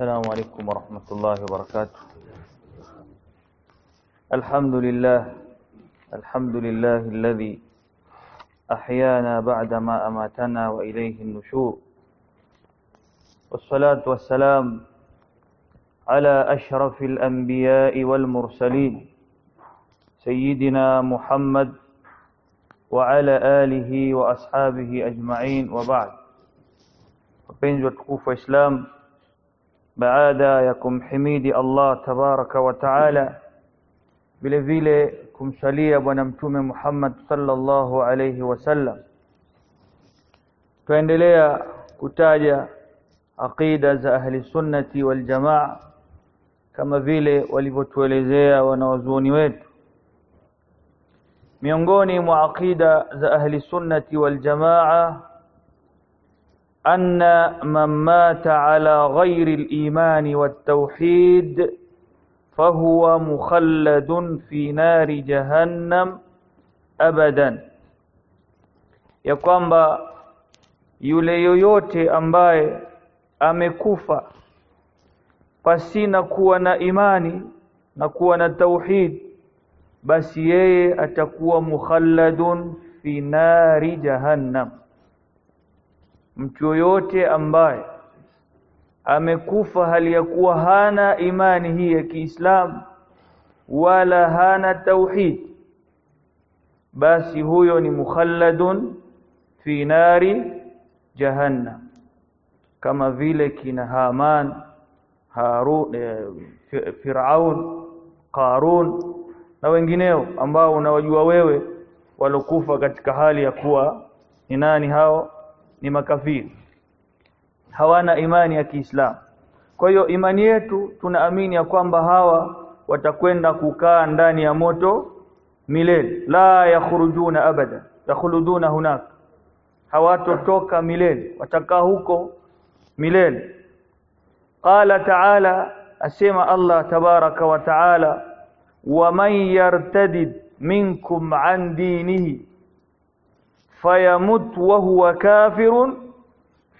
السلام عليكم ورحمة الله وبركاته. الحمد لله الحمد لله الذي أحيانا بعدما أماتنا وإليه النشور. والصلاة والسلام على أشرف الأنبياء والمرسلين سيدنا محمد وعلى آله وأصحابه أجمعين وبعد. Wapenzi watukufu wa Islam baada ya kumhimidi Allah tabaraka wa taala vile vile kumsalia bwana mtume Muhammad sallallahu alayhi wasallam tuendelea kutaja aqida za ahli sunnati wal jamaa kama vile walivyotuelezea wanawazuoni wetu. Miongoni mwa aqida za ahli sunnati wal jamaa أن من مات على غير الإيمان والتوحيد فهو مخلد في نار جهنم أبدا. يقوم با يليو يوتي أمباي أمكوفا فسينا كوانا إيماني نكوانا التوحيد بس يي أتكوى مخلد في نار جهنم mtu yoyote ambaye amekufa hali ya kuwa hana imani hii ya Kiislamu wala hana tauhid basi huyo ni mukhalladun fi nari jahannam kama vile kina Haman Harun eh, Firaun Qarun na wengineo ambao unawajua wewe walokufa katika hali ya kuwa ni nani hao ni makafiri. Hawana imani ya Kiislamu. Kwa hiyo imani yetu tunaamini ya kwamba hawa watakwenda kukaa ndani ya moto milele. La yakhrujuna abada yakhuluduna hunaka hawatotoka milele watakaa huko milele. Qala ta'ala asema Allah tabaraka wa ta'ala waman yartadid minkum an dinihi فيمت وهو كافر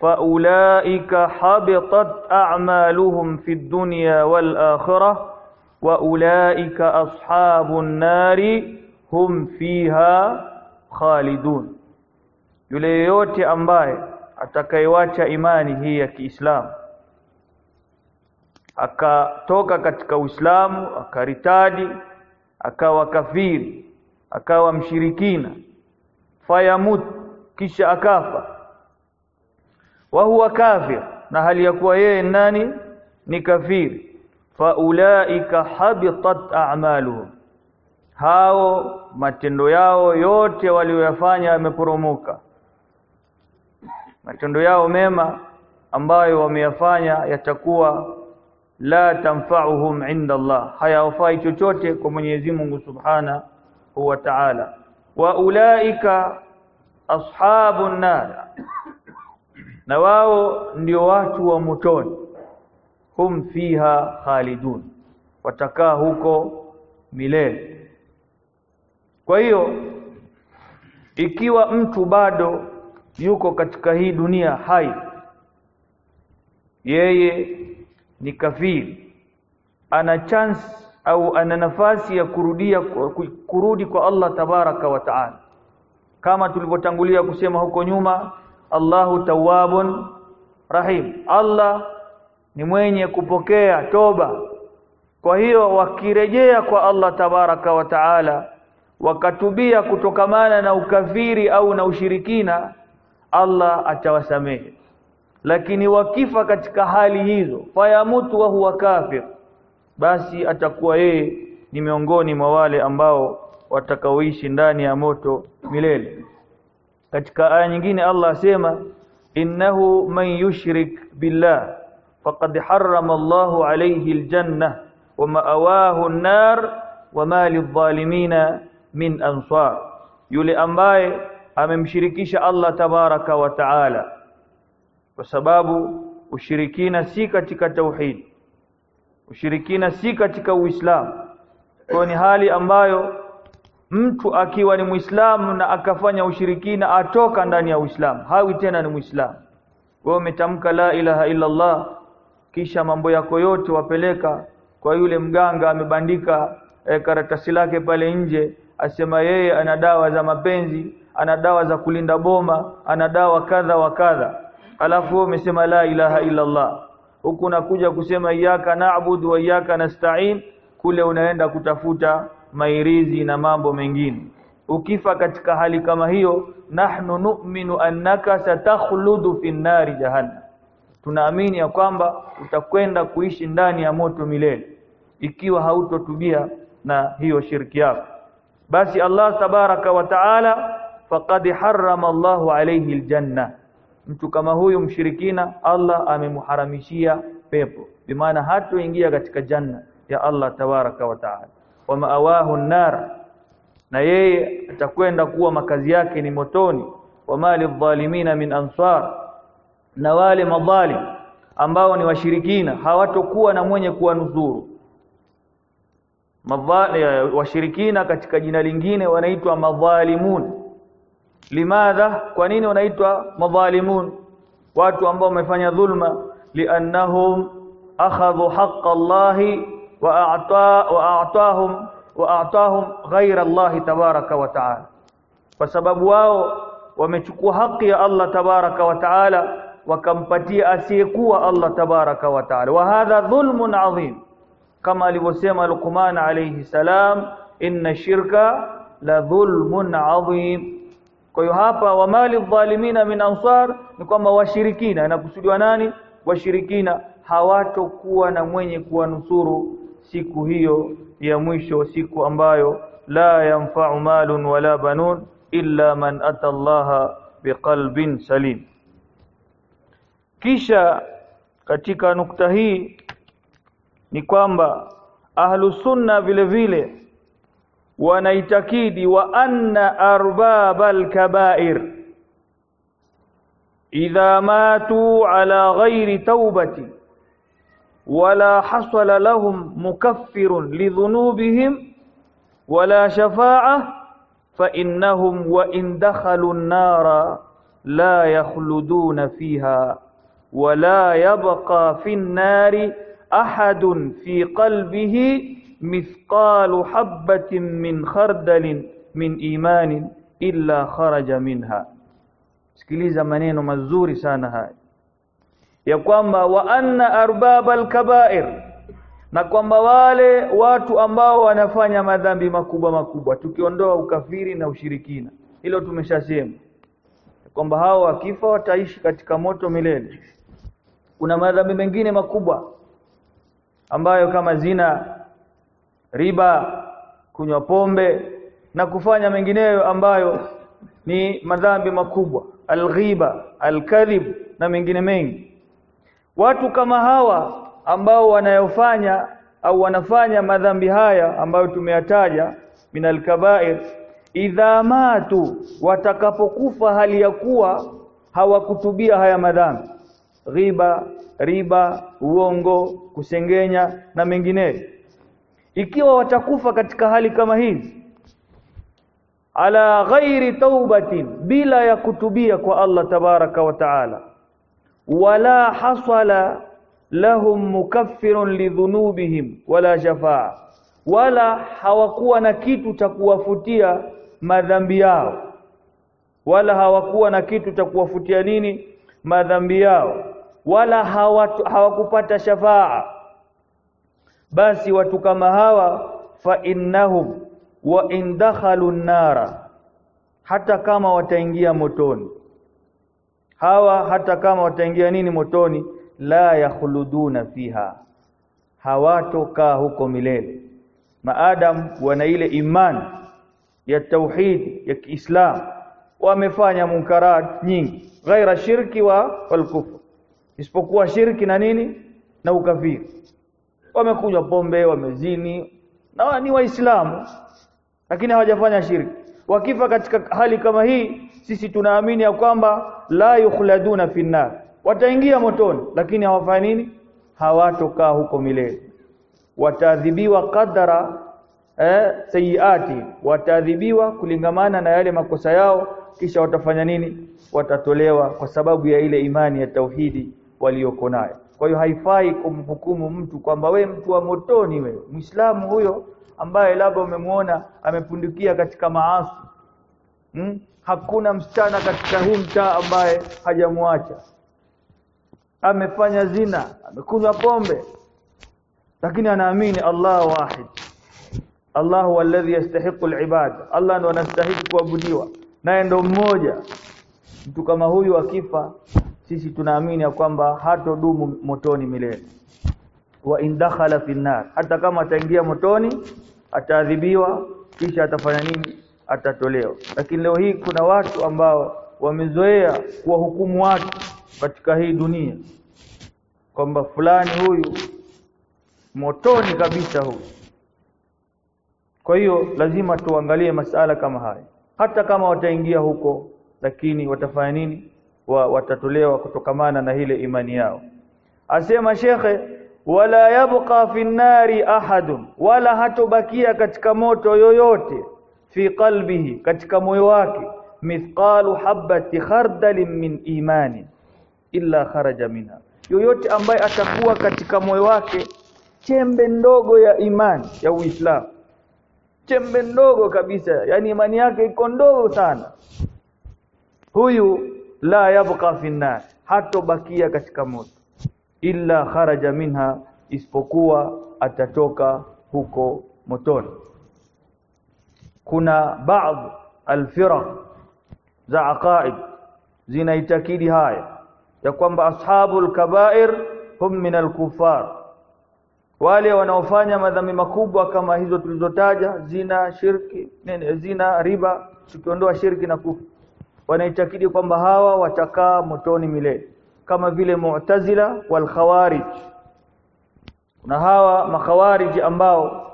فأولئك حبطت أعمالهم في الدنيا والآخرة وأولئك أصحاب النار هم فيها خالدون yule yote ambaye atakayewacha imani hii ya Kiislamu akatoka katika Uislamu akaritadi akawa kafiri akawa mshirikina fayamut kisha akafa. Wa huwa kafir na hali ya kuwa yeye nani? Ni kafiri. Faulaika habitat a'maluhum. Hao matendo yao yote walioyafanya yameporomoka. Matendo yao mema ambayo wameyafanya yatakuwa la tanfa'uhum inda Allah. Hayawafai chochote kwa Mwenyezi Mungu Subhana wa Ta'ala wa ulaika ashabun nar na wao ndio watu wa motoni. Hum fiha khalidun watakaa huko milele. Kwa hiyo ikiwa mtu bado yuko katika hii dunia hai yeye ni kafiri ana chance au ana nafasi ya kurudia kurudi kwa Allah tabaraka wa taala. Kama tulivyotangulia kusema huko nyuma Allahu tawabun rahim. Allah ni mwenye kupokea toba. Kwa hiyo wakirejea kwa Allah tabaraka wa taala wakatubia kutokamana na ukafiri au na ushirikina Allah atawasamehe. Lakini wakifa katika hali hizo fayamutu wa huwa kafir basi atakuwa yeye ni miongoni mwa wale ambao watakaoishi ndani ya moto milele. Katika aya nyingine Allah asema innahu man yushrik billah faqad harrama Allahu alayhi aljanna wa ma'awahu an-nar wa ma lidh-dhalimina min ansar. Yule ambaye amemshirikisha Allah tabaraka wa taala. Kwa sababu ushirikina si katika tauhid ushirikina si katika uislamu. Kwa ni hali ambayo mtu akiwa ni muislamu na akafanya ushirikina atoka ndani ya uislamu hawi tena ni muislamu. Wewe umetamka la ilaha illa Allah kisha mambo yako yote wapeleka kwa yule mganga amebandika e, karatasi lake pale nje asema yeye ana dawa za mapenzi ana dawa za kulinda boma ana dawa kadha wa kadha. Alafu wewe umesema la ilaha illa Allah huku unakuja kusema iyyaka na'budu wa iyyaka nasta'in kule unaenda kutafuta mairizi na mambo mengine. Ukifa katika hali kama hiyo nahnu nu'minu annaka satakhludu fi nari jahannam. Tunaamini ya kwamba utakwenda kuishi ndani ya moto milele ikiwa hautotubia na hiyo shirki yako. Basi Allah tabaraka wa taala faqad harrama Allahu alayhi aljanna mtu kama huyu mshirikina Allah amemuharamishia pepo. Bimaana hatoingia katika janna ya Allah tabaraka wa taala. Wa maawahu nar na yeye atakwenda kuwa makazi yake ni motoni. Wa mali dhalimina min ansar na wale madhalim ambao ni washirikina hawatokuwa na mwenye kuwanusuru. Washirikina katika jina lingine wanaitwa madhalimun limadha kwa nini wanaitwa madhalimun watu ambao wamefanya dhulma liannahum akhadhu haqqa Allahi wa a'ta wa a'tahum wa a'tahum ghayra Allah tabaraka wa ta'ala kwa sababu wao wamechukua haki ya Allah tabaraka wa ta'ala wakampatia asiyekuwa Allah tabaraka wa ta'ala wa hadha dhulmun adhim kama alivyosema Luqman alayhi salam inna shirka la dhulmun adhim kwa hiyo hapa wa mali dhalimina min ansar ni kwamba washirikina. Inakusudiwa nani? Washirikina. Hawatokuwa na mwenye kuwanusuru siku hiyo ya mwisho siku ambayo la yanfa'u malun wala banun illa man ata Allah biqalbin salim. Kisha katika nukta hii ni kwamba ahlu sunna vile vile wanaitakidi wa anna arbabal kaba'ir idha matu ala ghairi taubati wala hasala lahum mukaffirun lidhunubihim wala shafa'a fa innahum wa in dakhalu an-nara la yakhluduna fiha wala yabqa fi an-nari ahadun fi qalbihi mithqalu habatin min khardalin min imanin illa kharaja minha. Sikiliza maneno mazuri sana haya. Ya kwamba wa anna arbabal kaba'ir na kwamba wale watu ambao wanafanya madhambi makubwa makubwa tukiondoa ukafiri na ushirikina. Hilo tumeshasema. Kwamba hao wakifa wataishi katika moto milele. Kuna madhambi mengine makubwa ambayo kama zina riba kunywa pombe na kufanya mengineyo ambayo ni madhambi makubwa. Alghiba alkadhib na mengine mengi. Watu kama hawa ambao wanayofanya au wanafanya madhambi haya ambayo tumeyataja min alkabair idha matu watakapokufa hali ya kuwa hawakutubia haya madhambi. Ghiba riba uongo kusengenya na mengineyo ikiwa watakufa katika hali kama hizi ala ghairi taubatin bila ya kutubia kwa Allah tabaraka wa taala wala hasala lahum mukaffirun lidhunubihim wala shafaa wala hawakuwa na kitu cha kuwafutia madhambi yao wala hawakuwa na kitu cha kuwafutia nini? Madhambi yao wala hawakupata shafaa basi watu kama hawa fa innahum wa indakhalu nara hata kama wataingia motoni. Hawa hata kama wataingia nini motoni? La yakhluduna fiha hawatokaa huko milele. Maadam wana ile imani ya tauhid ya Kiislam wamefanya munkarat nyingi ghaira shirki wa kufr. Isipokuwa shirki na nini? Na ukafiri wamekunywa pombe wamezini. Na ni waislamu lakini hawajafanya shirki. Wakifa katika hali kama hii sisi tunaamini ya kwamba la yukhladuna finnar. Wataingia motoni lakini hawafanya nini? Hawatokaa huko milele. Wataadhibiwa kadara eh, sayiati. Wataadhibiwa kulingamana na yale makosa yao kisha watafanya nini? Watatolewa kwa sababu ya ile imani ya tauhidi walioko nayo kwa hiyo haifai kumhukumu mtu kwamba we mtu wa motoni we Muislamu huyo ambaye labda umemwona amepundukia katika maasi. Hmm? hakuna msichana katika huu mtaa ambaye hajamwacha. Amefanya zina amekunywa pombe. Lakini anaamini Allah wahid. Allah huwa alladhi yastahiqu al-ibad. Allah ndo anastahili kuabudiwa. Naye ndo mmoja. Mtu kama huyu akifa sisi tunaamini ya kwamba hatodumu motoni milele. Wa indakhala fi nar hata kama ataingia motoni ataadhibiwa kisha atafanya nini? Atatolewa. Lakini leo hii kuna watu ambao wamezoea kuwahukumu watu katika hii dunia kwamba fulani huyu motoni kabisa huyu. Kwa hiyo lazima tuangalie masala kama haya. Hata kama wataingia huko lakini watafanya nini watatolewa kutokamana na ile imani yao. Asema shekhe wala yabqa fi nari ahadun wala hatobakia katika moto yoyote fi qalbihi katika moyo wake mithqalu habati khardalin min imani illa kharaja minha. Yoyote ambaye atakuwa katika moyo wake chembe ndogo ya imani ya Uislamu chembe ndogo kabisa yani imani yake iko ndogo sana huyu la yabqa fi nar hatobakia katika moto. Illa kharaja minha isipokuwa atatoka huko motoni. Kuna baadhi alfiraq za aqaid zinaitakidi haya ya kwamba ashabul kabair hum min alkufar wale wanaofanya madhambi makubwa kama hizo tulizotaja zina shirki zina riba tukiondoa shirki na kufu wanaitakidi kwamba hawa watakaa motoni milele kama vile mu'tazila wal khawarij. Na hawa makhawarij ambao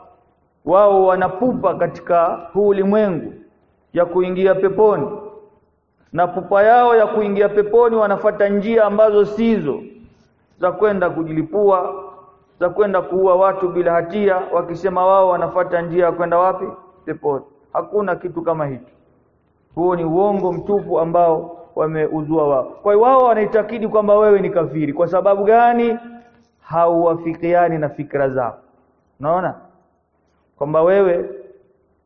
wao wanapupa katika huu ulimwengu ya kuingia peponi na pupa yao ya kuingia peponi wanafata njia ambazo sizo za kwenda kujilipua za kwenda kuua watu bila hatia wakisema wao wanafata njia ya kwenda wapi? Peponi. Hakuna kitu kama hicho huo ni uongo mtupu ambao wameuzua wao. Kwa hiyo wao wanaitakidi kwamba wewe ni kafiri. Kwa sababu gani? Hauwafikiani na fikra zao. Unaona? Kwamba wewe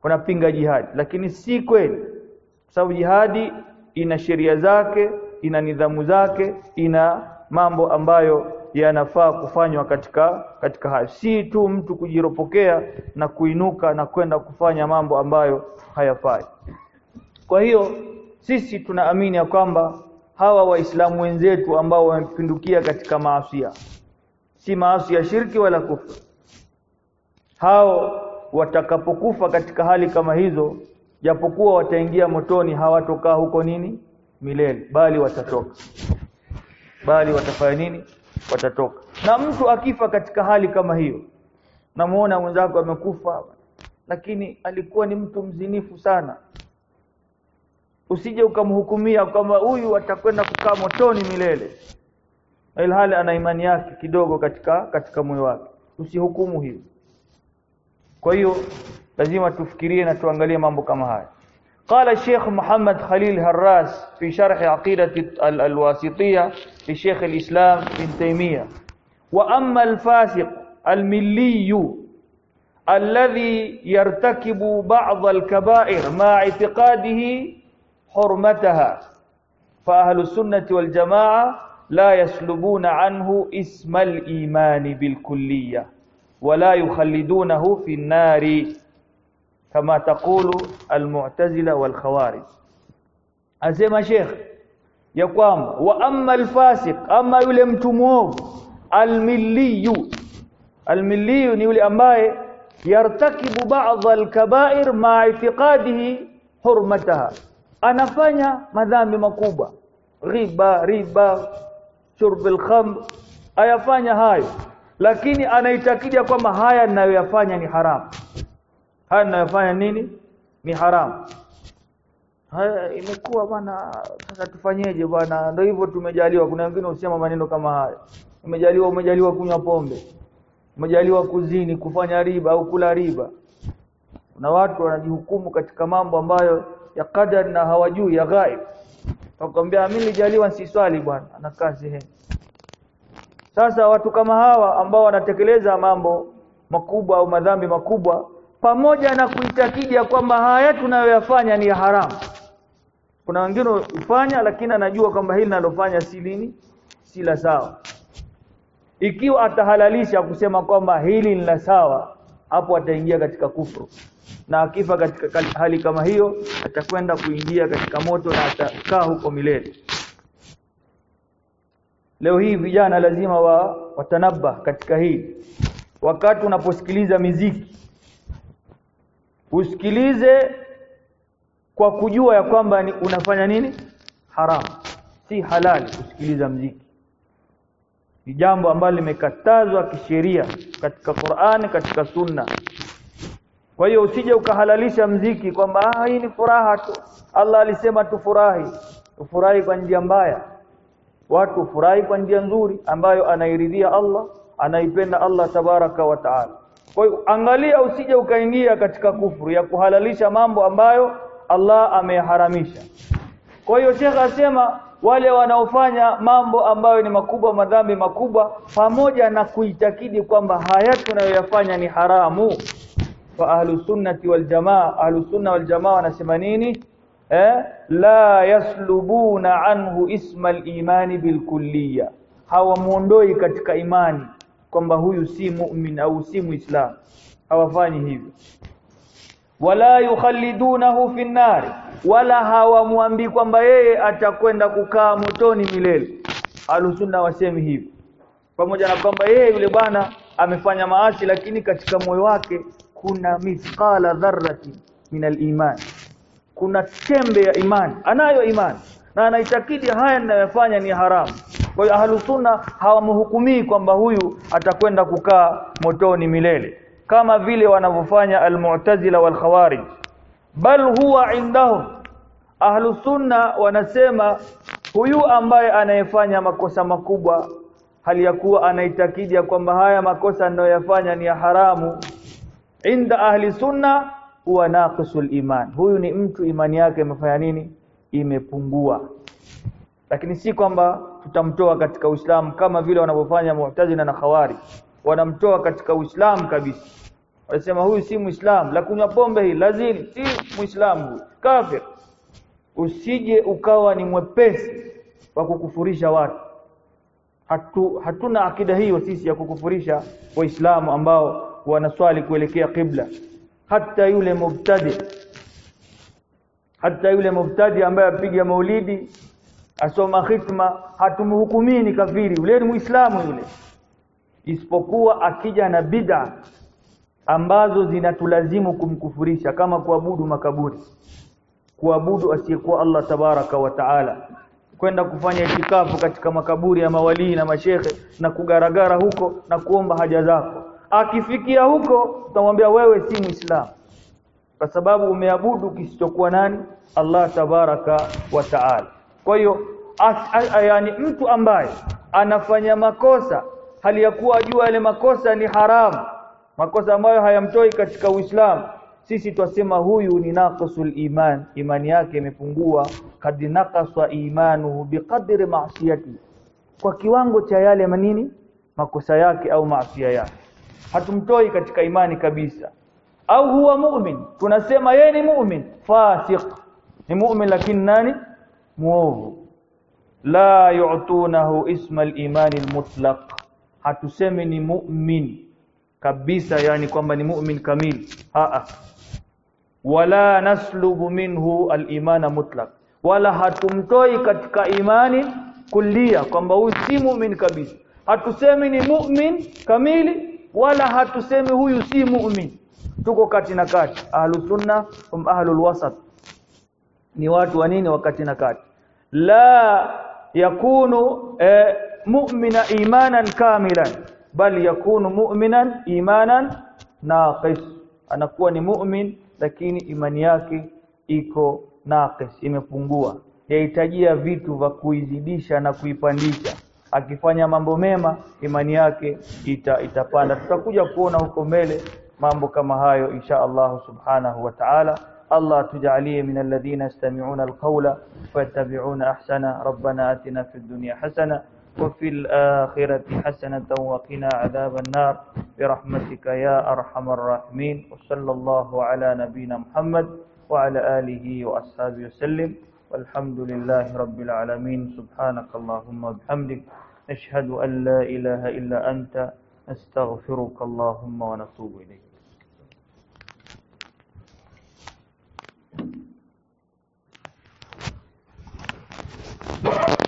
unapinga jihadi. Lakini si kweli. Kwa sababu jihadi ina sheria zake ina nidhamu zake ina mambo ambayo yanafaa kufanywa katika katika hayo. Si tu mtu kujiropokea na kuinuka na kwenda kufanya mambo ambayo hayafai kwa hiyo sisi tunaamini ya kwamba hawa waislamu wenzetu ambao wamepindukia katika maasi si maasi ya shirki wala kufa hao watakapokufa katika hali kama hizo japokuwa wataingia motoni hawatokaa huko nini? Milele. Bali watatoka. Bali watafanya nini? Watatoka. Na mtu akifa katika hali kama hiyo namuona mwenzako amekufa lakini alikuwa ni mtu mzinifu sana usije ukamhukumia kwamba huyu atakwenda kukaa motoni milele ilhali ana imani yake kidogo katika katika moyo wake usihukumu hiyo kwa hiyo lazima tufikirie na tuangalie mambo kama haya قال الشيخ محمد خليل هراس في شرح عقيدة الواسطية لشيخ الإسلام ابن تيمية وأما الفاسق الملي الذي يرتكب بعض الكبائر مع اعتقاده حرمتها. فأهل السنة والجماعة لا يسلبون عنه اسم الإيمان بالكلية ولا يخلدونه في النار كما تقول المعتزلة والخوارج. أسمى شيخ يقام وأما الفاسق أما يلم تموه الملي الملي ni yule ambaye yartakibu ba'd al-kaba'ir ma i'tiqadihi hurmataha anafanya madhambi makubwa. Riba riba shurb al-khamr ayafanya hayo. Lakini anaitakidi kwamba haya ninayoyafanya ni haramu haya ninayofanya nini? Ni haramu haya imekuwa bwana sasa tufanyeje bwana? Ndio hivyo tumejaliwa. Kuna wengine usema maneno kama haya. Umejaliwa umejaliwa kunywa pombe. Umejaliwa kuzini kufanya riba au kula riba. Na watu wanajihukumu katika mambo ambayo ya qadar na hawajui ya ghaib. Wakwambia mimi nilijaliwa siswali bwana. Anakaa sehemu. Sasa watu kama hawa ambao wanatekeleza mambo makubwa au madhambi makubwa pamoja na kuitakidi ya kwamba haya tunayoyafanya ni haramu. Kuna wengine hufanya lakini anajua kwamba hili nalofanya si lini si la sawa. Ikiwa atahalalisha kusema kwamba hili ni la sawa hapo ataingia katika kufru. Na akifa katika hali kama hiyo atakwenda kuingia katika moto na atakaa huko milele. Leo hii vijana lazima wa watanabba katika hii. Wakati unaposikiliza miziki usikilize kwa kujua ya kwamba ni unafanya nini? Haramu si halali kusikiliza mziki ni jambo ambalo limekatazwa kisheria katika Qur'ani katika Sunna. Kwa hiyo usije ukahalalisha mziki kwamba ah hii ni furaha tu. Allah alisema tufurahi. Tufurahi kwa njia mbaya. Watu furahi kwa njia nzuri ambayo anairidhia Allah anaipenda Allah tabaraka wa taala. Kwa hiyo angalia usije ukaingia katika kufuru ya kuhalalisha mambo ambayo Allah ameharamisha. Kwa hiyo Sheikh asema wale wanaofanya mambo ambayo ni makubwa madhambi makubwa pamoja na kuitakidi kwamba haya tunayoyafanya ni haramu. Fa ahlu sunnati wal jamaa ahlu sunna wal jamaa wanasema nini? Eh? La yaslubuna anhu isma al-imani bilkulliya hawamuondoi katika imani kwamba huyu si mu'min au si muislam. Hawafanyi hivyo. Wala yukhallidunahu fi nnari wala hawamwambii kwamba yeye atakwenda kukaa motoni milele. Alusunna wasemi hivi. Pamoja na kwamba yeye yule bwana amefanya maasi lakini katika moyo wake kuna mithqala dharrati min aliman. Kuna chembe ya imani. Anayo imani. Na anaitakidi haya ninayofanya ni haramu. Kwa hiyo ahlusunna hawamhukumii kwamba huyu atakwenda kukaa motoni milele. Kama vile wanavyofanya almu'tazila wal khawarij bal huwa indahum ahlusunna wanasema huyu ambaye anayefanya makosa makubwa hali ya kuwa anaitakidi ya kwamba haya makosa anayoyafanya ni ya haramu inda ahli sunna huwa naqisul iman. Huyu ni mtu imani yake imefanya nini? Imepungua. Lakini si kwamba tutamtoa katika Uislamu kama vile wanavyofanya Mu'tazila na Khawari wanamtoa katika Uislamu kabisa. Wanasema huyu si Muislamu la kunywa pombe hii lazini si Muislamu kafir usije ukawa ni mwepesi wa kukufurisha watu. Hatu, hatuna akida hiyo sisi ya kukufurisha waislamu ambao wanaswali kuelekea kibla hata yule mubtadi hata yule mubtadi ambaye apiga maulidi asoma khitma hatumhukumii ni kafiri. Yule ni muislamu yule. Isipokuwa akija na bid'a ambazo zinatulazimu kumkufurisha kama kuabudu makaburi kuabudu asiyekuwa Allah tabaraka wa taala kwenda kufanya itikafu katika makaburi ya mawalii na mashekhe na kugaragara huko na kuomba haja zako. Akifikia huko utamwambia wewe si muislamu kwa sababu umeabudu kisichokuwa nani? Allah tabaraka wa taala. Kwa hiyo yani mtu ambaye anafanya makosa hali ya kuwa ajua yale makosa ni haramu makosa ambayo hayamtoi katika Uislamu sisi twasema huyu ni naqisul iman. Imani yake imepungua. Kad naqasa imanuhu biqadri ma'siyati. Kwa kiwango cha yale manini makosa yake au maasiya yake. Hatumtoi katika imani kabisa. Au huwa mu'min. Tunasema yeye ni mu'min. Fasiq. Ni mu'min lakini nani? Muovu. La yu'tunahu isma al-iman al-mutlaq. Hatusemi ni mu'min kabisa yani kwamba ni mu'min kamil. A wala naslubu minhu al-imana mutlaq. Wala hatumtoi katika imani kulia kwamba huyu si mu'min kabisa. Hatusemi ni mu'min kamili wala hatusemi huyu si mu'min. Tuko kati na kati. Ahlus sunna hum ahlul wasat ni watu wa nini wakati na kati? La yakunu eh, mu'mina imanan kamilan bal yakunu mu'minan imanan naqis anakuwa ni mu'min lakini imani yake iko naqis imepungua yahitajia vitu vya kuizidisha na kuipandisha akifanya mambo mema imani yake ita, itapanda tutakuja kuona huko mbele mambo kama hayo insha Allah subhanahu wa ta'ala الله تجعليه من الذين يستمعون القول فيتبعون أحسنه ربنا آتنا في الدنيا حسنة وفي الآخرة حسنة وقنا عذاب النار. برحمتك يا أرحم الراحمين. وصلى الله على نبينا محمد وعلى آله وأصحابه وسلم. والحمد لله رب العالمين. سبحانك اللهم وبحمدك. نشهد أن لا إله إلا أنت. نستغفرك اللهم ونتوب إليك. you